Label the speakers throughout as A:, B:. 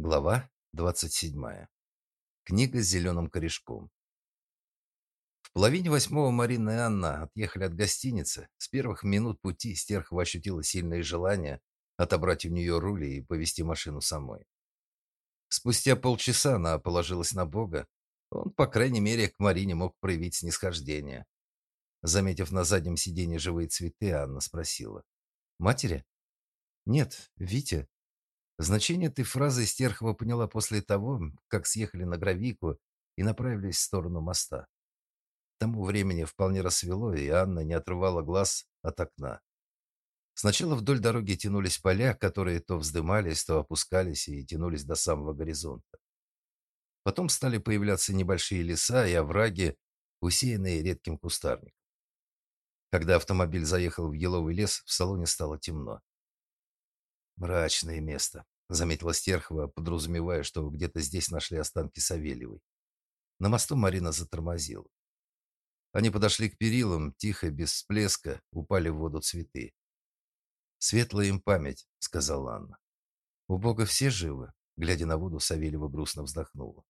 A: Глава 27. Книга с зеленым корешком. В половине восьмого Марина и Анна отъехали от гостиницы. С первых минут пути Стерхова ощутила сильное желание отобрать у нее рули и повести машину самой. Спустя полчаса она положилась на Бога. Он, по крайней мере, к Марине мог проявить снисхождение. Заметив на заднем сиденье живые цветы, Анна спросила. «Матери?» «Нет, Витя», Значение этой фразы Стерхова поняла после того, как съехали на Гравику и направились в сторону моста. К тому времени вполне рассвело, и Анна не отрывала глаз от окна. Сначала вдоль дороги тянулись поля, которые то вздымались, то опускались и тянулись до самого горизонта. Потом стали появляться небольшие леса и овраги, усеянные редким кустарником. Когда автомобиль заехал в еловый лес, в салоне стало темно. Мрачное место, заметила Стерхова, подразумевая, что где-то здесь нашли останки Савельевой. На мосту Марина затормозила. Они подошли к перилам, тихо, без всплеска, упали в воду цветы. «Светлая им память», — сказала Анна. «У Бога все живы?» Глядя на воду, Савельева грустно вздохнула.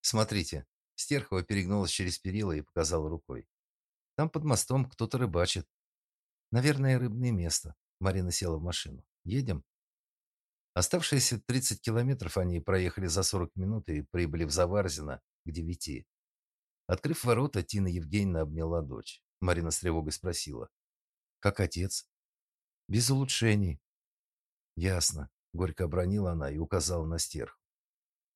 A: «Смотрите». Стерхова перегнулась через перила и показала рукой. «Там под мостом кто-то рыбачит. Наверное, рыбное место». Марина села в машину. Едем?» Оставшиеся 30 километров они проехали за 40 минут и прибыли в Заварзино к девяти. Открыв ворота, Тина Евгеньевна обняла дочь. Марина с тревогой спросила. «Как отец?» «Без улучшений». «Ясно», — горько обронила она и указала на стерху.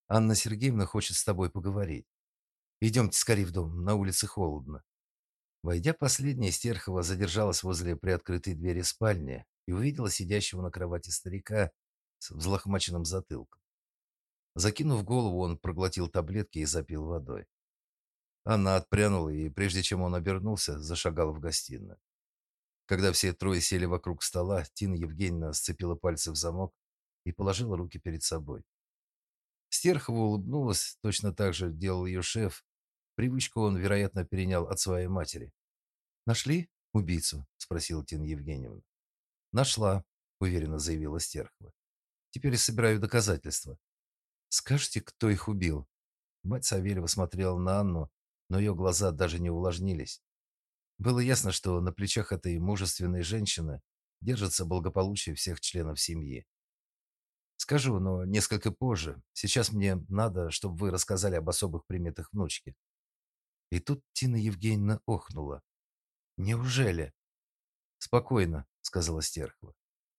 A: «Анна Сергеевна хочет с тобой поговорить. Идемте скорее в дом, на улице холодно». Войдя последняя, Стерхова задержалась возле приоткрытой двери спальни и увидела сидящего на кровати старика с взлохмаченным затылком. Закинув голову, он проглотил таблетки и запил водой. Анна отпрянула, и прежде чем он обернулся, зашагала в гостиную. Когда все трое сели вокруг стола, Тина Евгеньевна сцепила пальцы в замок и положила руки перед собой. Стерхова улыбнулась, точно так же делал ее шеф. Привычку он, вероятно, перенял от своей матери. «Нашли убийцу?» – спросила Тина Евгеньевна. Нашла, уверенно заявила Стерхова. Теперь собираю доказательства. Скажите, кто их убил? Мать Савельева смотрела на Анну, но ее глаза даже не увлажнились. Было ясно, что на плечах этой мужественной женщины держится благополучие всех членов семьи. Скажу, но несколько позже. Сейчас мне надо, чтобы вы рассказали об особых приметах внучки. И тут Тина Евгеньевна охнула. Неужели? Спокойно, сказала Стерхова.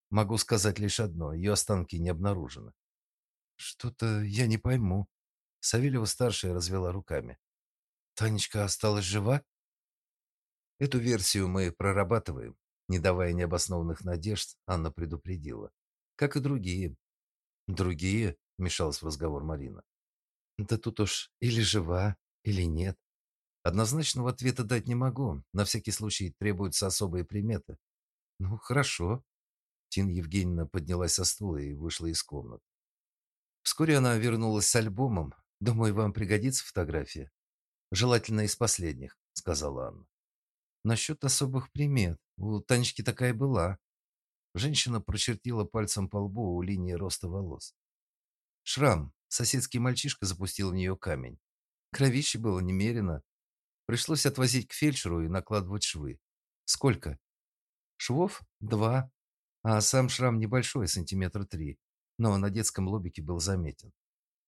A: Могу сказать лишь одно: ее останки не обнаружены. Что-то я не пойму. Савельева старшая развела руками. Танечка осталась жива? Эту версию мы прорабатываем, не давая необоснованных надежд, Анна предупредила. Как и другие. Другие, вмешалась в разговор Марина. Да тут уж или жива, или нет. Однозначного ответа дать не могу. На всякий случай требуются особые приметы. Ну, хорошо. Тин Евгеньевна поднялась со стула и вышла из комнаты. Вскоре она вернулась с альбомом. Думаю, вам пригодится фотография. Желательно из последних, сказала Анна. Насчет особых примет. У Танечки такая была. Женщина прочертила пальцем по лбу у линии роста волос. Шрам. Соседский мальчишка запустил в нее камень. Кровище было немерено. Пришлось отвозить к фельдшеру и накладывать швы. Сколько? Швов два, а сам шрам небольшой, сантиметра три, но на детском лобике был заметен.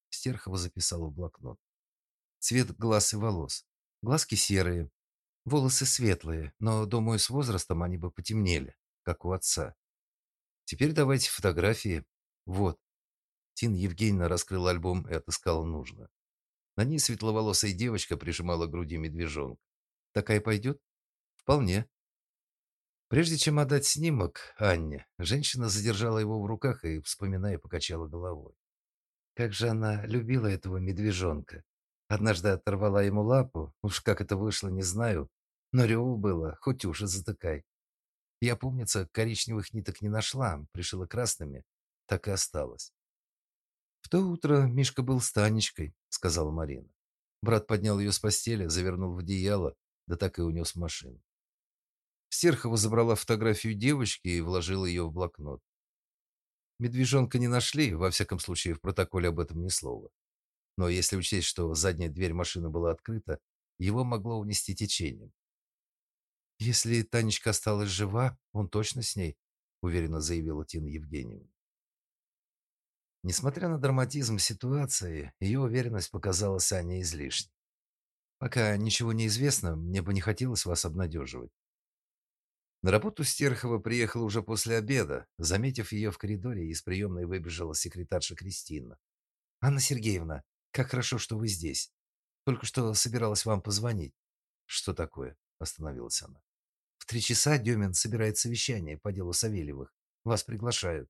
A: Стерхова записала в блокнот. Цвет глаз и волос. Глазки серые, волосы светлые, но, думаю, с возрастом они бы потемнели, как у отца. Теперь давайте фотографии. Вот. Тин Евгеньевна раскрыла альбом и отыскала нужное. На ней светловолосая девочка прижимала к груди медвежонка. Такая пойдет? Вполне. Прежде чем отдать снимок Анне, женщина задержала его в руках и, вспоминая, покачала головой. Как же она любила этого медвежонка. Однажды оторвала ему лапу, уж как это вышло, не знаю, но реву было, хоть уши затыкай. Я, помнится, коричневых ниток не нашла, пришила красными, так и осталось. В то утро Мишка был с Танечкой, сказала Марина. Брат поднял ее с постели, завернул в одеяло, да так и унес машину. Стерхова забрала фотографию девочки и вложила ее в блокнот. Медвежонка не нашли, во всяком случае в протоколе об этом ни слова. Но если учесть, что задняя дверь машины была открыта, его могло унести течением. Если Танечка осталась жива, он точно с ней, уверенно заявила Тина Евгеньевна. Несмотря на драматизм ситуации, ее уверенность показалась Ане излишней. Пока ничего не известно, мне бы не хотелось вас обнадеживать. На работу Стерхова приехала уже после обеда. Заметив ее в коридоре, из приемной выбежала секретарша Кристина. «Анна Сергеевна, как хорошо, что вы здесь. Только что собиралась вам позвонить». «Что такое?» – остановилась она. «В три часа Демин собирает совещание по делу Савельевых. Вас приглашают».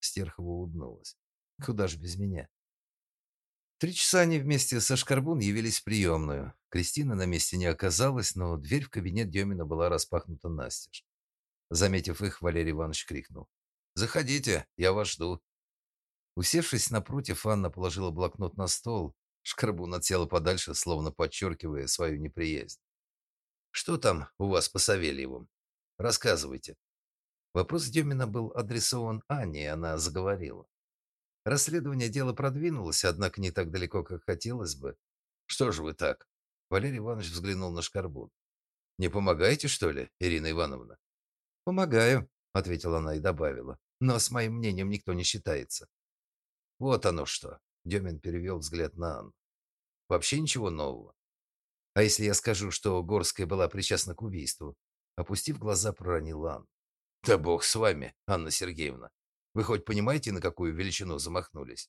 A: Стерхова улыбнулась. «Куда же без меня?» три часа они вместе со Шкарбун явились в приемную. Кристина на месте не оказалась, но дверь в кабинет Демина была распахнута настежь. Заметив их, Валерий Иванович крикнул. «Заходите, я вас жду». Усевшись напротив, Анна положила блокнот на стол. Шкарбун отсела подальше, словно подчеркивая свою неприязнь. «Что там у вас по Савельевым? Рассказывайте». Вопрос Демина был адресован Анне, и она заговорила. Расследование дела продвинулось, однако не так далеко, как хотелось бы. Что же вы так? Валерий Иванович взглянул на Шкарбун. Не помогаете, что ли, Ирина Ивановна? Помогаю, ответила она и добавила. Но с моим мнением никто не считается. Вот оно что. Демин перевел взгляд на Анну. Вообще ничего нового. А если я скажу, что Горская была причастна к убийству? Опустив глаза, проронил Анна. Да бог с вами, Анна Сергеевна. Вы хоть понимаете, на какую величину замахнулись?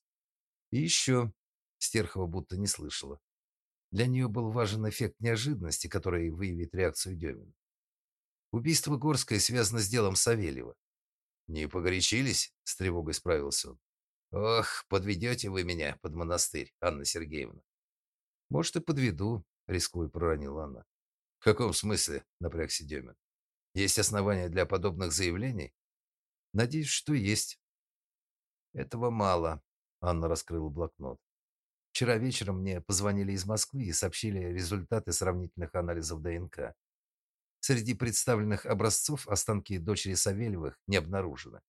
A: И еще Стерхова будто не слышала. Для нее был важен эффект неожиданности, который выявит реакцию Демина. Убийство Горской связано с делом Савельева. Не погорячились? С тревогой справился он. Ох, подведете вы меня под монастырь, Анна Сергеевна. Может, и подведу, рискуя проронила она. В каком смысле? напрягся Демин. Есть основания для подобных заявлений? Надеюсь, что есть. Этого мало, Анна раскрыла блокнот. Вчера вечером мне позвонили из Москвы и сообщили результаты сравнительных анализов ДНК. Среди представленных образцов останки дочери Савельевых не обнаружено.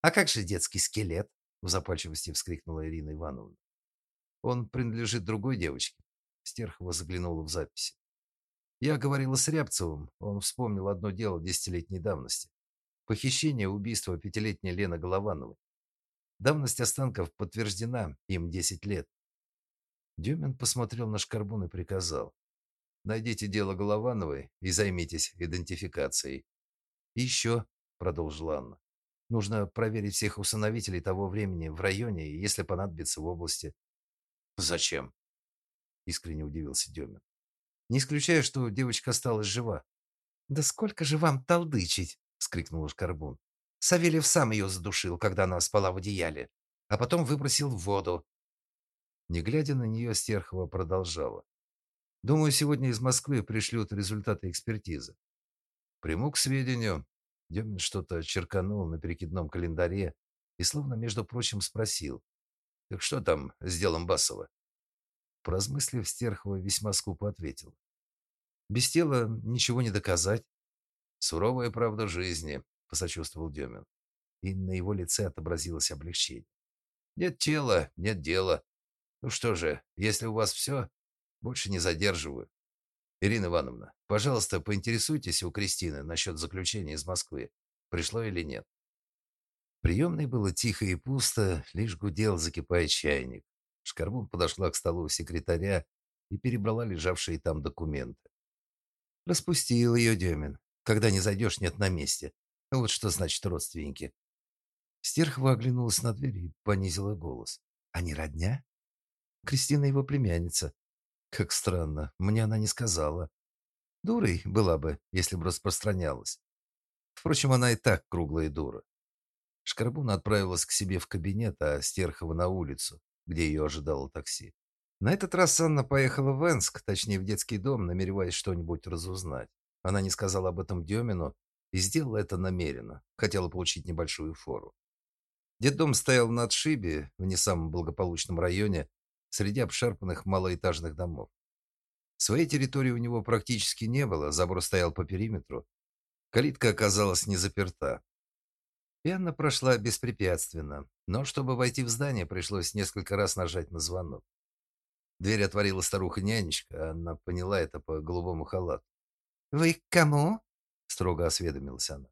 A: А как же детский скелет? в запальчивости вскрикнула Ирина Ивановна. Он принадлежит другой девочке. Стерхова заглянула в записи. Я говорила с Рябцевым, он вспомнил одно дело десятилетней давности. Похищение, убийство пятилетней Лены Головановой. Давность останков подтверждена, им 10 лет. Дюмин посмотрел на Шкарбун и приказал: "Найдите дело Головановой и займитесь идентификацией". «И еще», — продолжила Анна. "Нужно проверить всех усыновителей того времени в районе и, если понадобится, в области". "Зачем?" искренне удивился Дюмин. "Не исключаю, что девочка осталась жива". "Да сколько же вам толдычить?" вскрикнула Шкарбун. Савельев сам ее задушил, когда она спала в одеяле, а потом выбросил в воду. Не глядя на нее, Стерхова продолжала. Думаю, сегодня из Москвы пришлют результаты экспертизы. Приму к сведению. Демин что-то черканул на перекидном календаре и словно, между прочим, спросил. Так что там с делом Басова? Поразмыслив, Стерхова весьма скупо ответил. Без тела ничего не доказать. Суровая правда жизни, посочувствовал Демин. И на его лице отобразилось облегчение. Нет тела, нет дела. Ну что же, если у вас все, больше не задерживаю. Ирина Ивановна, пожалуйста, поинтересуйтесь у Кристины насчет заключения из Москвы. Пришло или нет? Приемной было тихо и пусто, лишь гудел, закипая чайник. Шкарбун подошла к столу секретаря и перебрала лежавшие там документы. Распустил ее Демин. Когда не зайдешь, нет на месте. Вот что значит родственники. Стерхова оглянулась на дверь и понизила голос. Они родня? Кристина его племянница. Как странно, мне она не сказала. Дурой была бы, если бы распространялась. Впрочем, она и так круглая дура. Шкарбуна отправилась к себе в кабинет, а Стерхова на улицу, где ее ожидало такси. На этот раз Анна поехала в Энск, точнее в детский дом, намереваясь что-нибудь разузнать. Она не сказала об этом Демину и сделала это намеренно, хотела получить небольшую фору. Детдом стоял на отшибе, в не самом благополучном районе, среди обшарпанных малоэтажных домов. Своей территории у него практически не было, забор стоял по периметру. Калитка оказалась не заперта. И Анна прошла беспрепятственно, но чтобы войти в здание, пришлось несколько раз нажать на звонок. Дверь отворила старуха-нянечка, она поняла это по голубому халату.
B: «Вы к кому?»
A: — строго осведомилась она.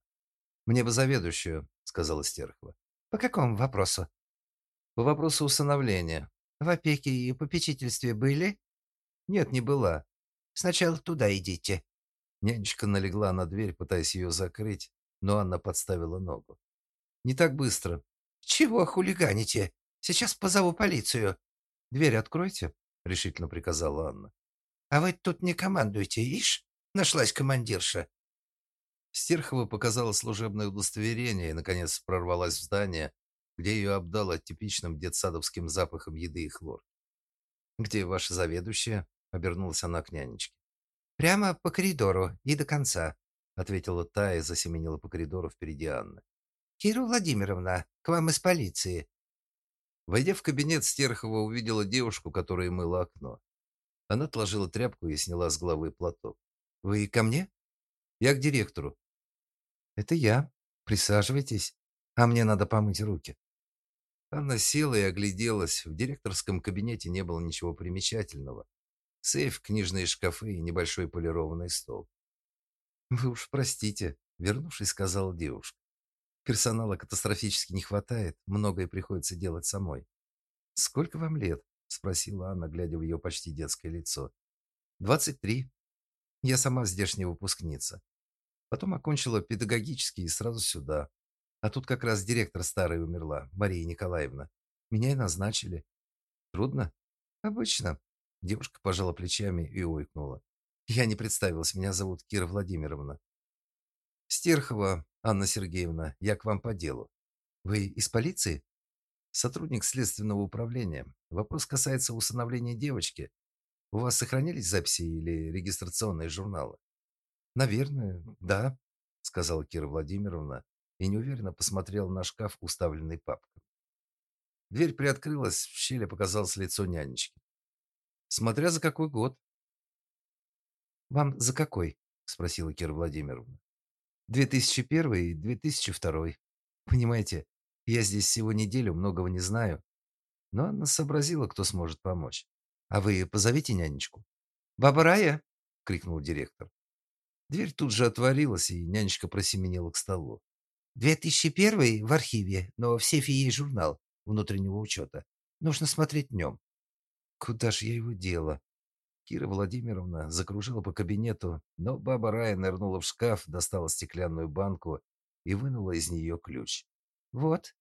A: «Мне бы заведующую», — сказала Стерхова.
B: «По какому вопросу?»
A: «По вопросу усыновления».
B: «В опеке и попечительстве были?»
A: «Нет, не была».
B: «Сначала туда идите».
A: Нянечка налегла на дверь, пытаясь ее закрыть, но Анна подставила ногу. «Не так быстро».
B: «Чего хулиганите? Сейчас позову полицию».
A: «Дверь откройте», — решительно приказала Анна.
B: «А вы тут не командуйте, ишь? Нашлась командирша».
A: Стерхова показала служебное удостоверение и, наконец, прорвалась в здание, где ее обдало типичным детсадовским запахом еды и хлор. «Где ваша заведующая?» — обернулась она к нянечке.
B: «Прямо по коридору и до конца», —
A: ответила та и засеменила по коридору впереди Анны.
B: «Кира Владимировна, к вам из полиции».
A: Войдя в кабинет, Стерхова увидела девушку, которая мыла окно. Она отложила тряпку и сняла с головы платок.
B: «Вы ко мне?»
A: «Я к директору».
B: «Это я. Присаживайтесь. А мне надо помыть руки».
A: Анна села и огляделась. В директорском кабинете не было ничего примечательного. Сейф, книжные шкафы и небольшой полированный стол.
B: «Вы уж простите», — вернувшись, сказала девушка. «Персонала катастрофически не хватает, многое приходится делать самой».
A: «Сколько вам лет?» — спросила Анна, глядя в ее почти детское лицо. «Двадцать три. Я сама здешняя выпускница. Потом окончила педагогический и сразу сюда. А тут как раз директор старой умерла, Мария Николаевна. Меня и назначили. Трудно?
B: Обычно.
A: Девушка пожала плечами и ойкнула. Я не представилась, меня зовут Кира Владимировна. Стерхова Анна Сергеевна, я к вам по делу.
B: Вы из полиции?
A: Сотрудник следственного управления. Вопрос касается усыновления девочки. У вас сохранились записи или регистрационные журналы?
B: Наверное, да,
A: сказала Кира Владимировна и неуверенно посмотрела на шкаф, уставленный папками. Дверь приоткрылась, в щели показалось лицо нянечки. Смотря за какой год.
B: Вам за какой? спросила Кира Владимировна. 2001 и 2002. Понимаете, я здесь всего неделю, многого не знаю. Но она сообразила, кто сможет помочь. А вы позовите нянечку.
A: Баба Рая, крикнул директор. Дверь тут же отворилась, и нянечка просеменила к столу.
B: 2001 в архиве, но в сейфе есть журнал внутреннего учета. Нужно смотреть днем.
A: Куда ж я его дела? Кира Владимировна закружила по кабинету, но баба Рая нырнула в шкаф, достала стеклянную банку и вынула из нее ключ.
B: Вот.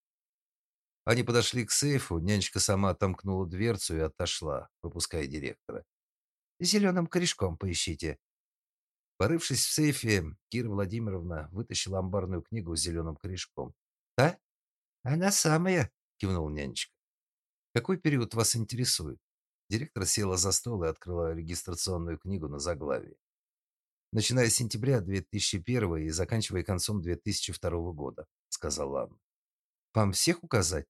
A: Они подошли к сейфу, нянечка сама отомкнула дверцу и отошла, пропуская директора.
B: Зеленым корешком поищите,
A: Порывшись в сейфе, Кира Владимировна вытащила амбарную книгу с зеленым корешком.
B: «Да? Она самая», —
A: кивнул нянечка. «Какой период вас интересует?» Директор села за стол и открыла регистрационную книгу на заглавии. «Начиная с сентября 2001 и заканчивая концом 2002 года», — сказала Анна. «Вам всех указать?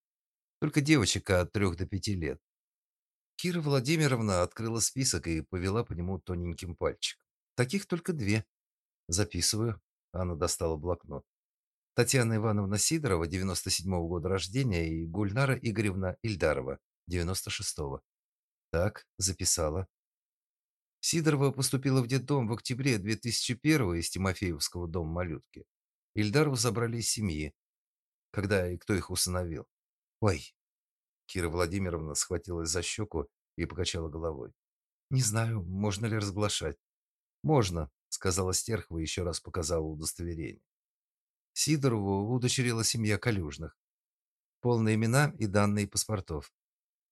A: Только девочек от трех до пяти лет». Кира Владимировна открыла список и повела по нему тоненьким пальчиком. Таких только две. Записываю. Анна достала блокнот. Татьяна Ивановна Сидорова, 97-го года рождения, и Гульнара Игоревна Ильдарова, 96-го. Так, записала. Сидорова поступила в детдом в октябре 2001-го из Тимофеевского дома малютки. Ильдарову забрали из семьи. Когда и кто их усыновил? Ой. Кира Владимировна схватилась за щеку и покачала головой. Не знаю, можно ли разглашать. «Можно», — сказала Стерхова и еще раз показала удостоверение. Сидорову удочерила семья Калюжных. Полные имена и данные паспортов.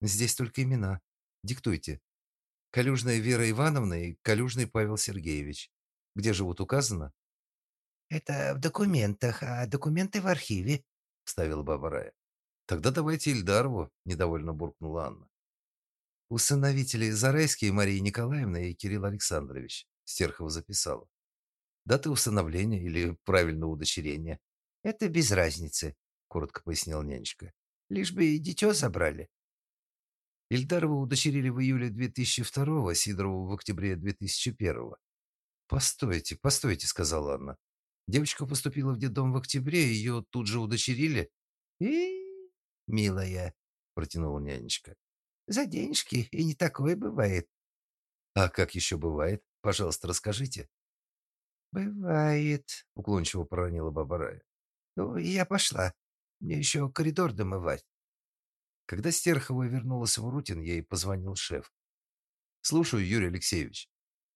A: Здесь только имена. Диктуйте. Калюжная Вера Ивановна и Калюжный Павел Сергеевич. Где живут, указано?
B: Это в документах, а документы в архиве,
A: вставила баба Рая. Тогда давайте Ильдарову, недовольно буркнула Анна. Усыновители Зарайские Мария Николаевна и Кирилл Александрович. Стерхова записала. Даты усыновления или правильного удочерения.
B: Это без разницы, коротко пояснил нянечка. Лишь бы и дитё забрали.
A: Ильдарова удочерили в июле 2002-го, Сидорову в октябре 2001-го. Постойте, постойте, сказала Анна. Девочка поступила в детдом в октябре, ее тут же удочерили.
B: И, милая, протянула нянечка. За денежки и не такое бывает.
A: А как еще бывает? Пожалуйста, расскажите.
B: Бывает, уклончиво проронила баба Рая. Ну, я пошла. Мне еще коридор домывать.
A: Когда Стерхова вернулась в Рутин, ей позвонил шеф. «Слушаю, Юрий Алексеевич.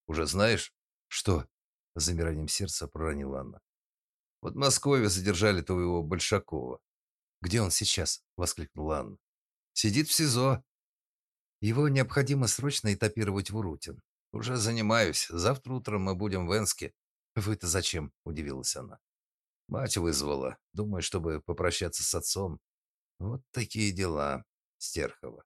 A: Уже знаешь?» «Что?» – с замиранием сердца проронила Анна. «В Подмосковье задержали твоего Большакова». «Где он сейчас?» – воскликнула Анна. «Сидит в СИЗО. Его необходимо срочно этапировать в Урутин. Уже занимаюсь. Завтра утром мы будем в Энске». «Вы-то зачем?» – удивилась она. Мать вызвала. Думаю, чтобы попрощаться с отцом. Вот такие дела, Стерхова.